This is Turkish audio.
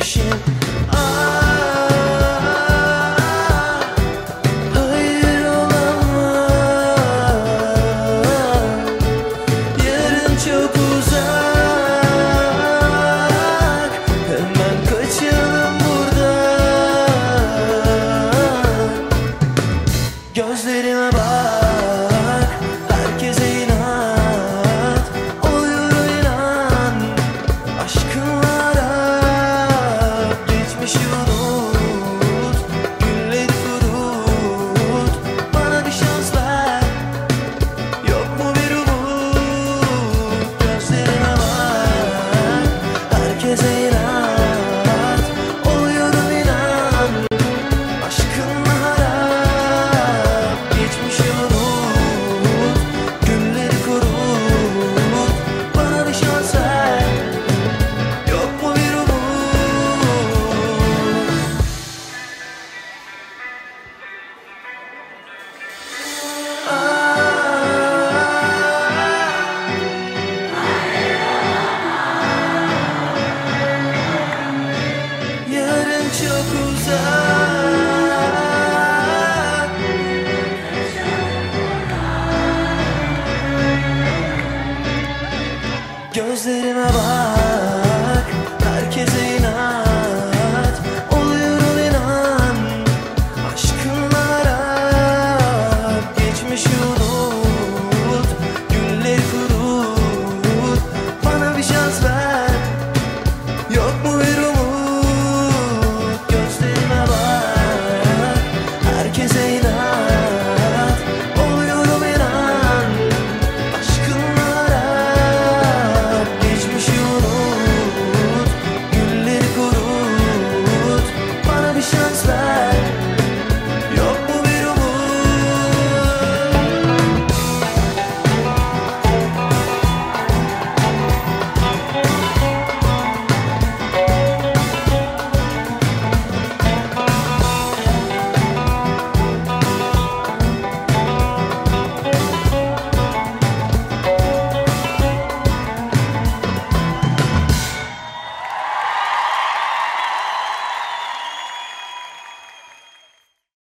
passion Gözlerime bak.